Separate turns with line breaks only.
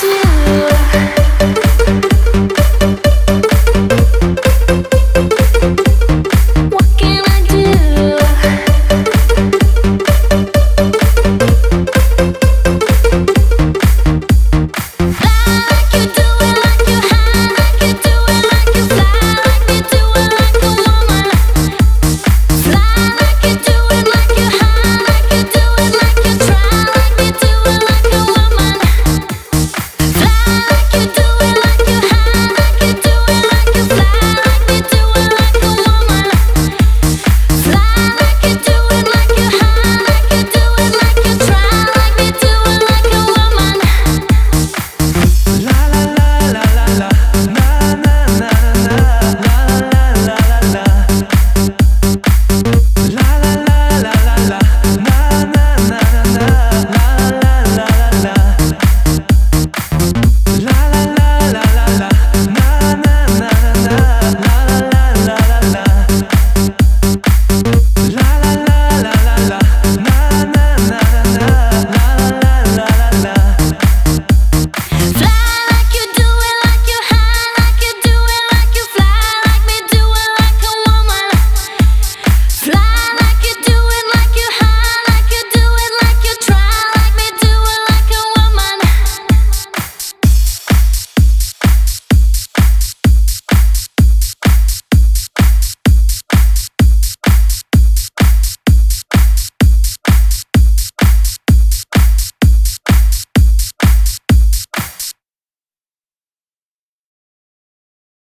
do.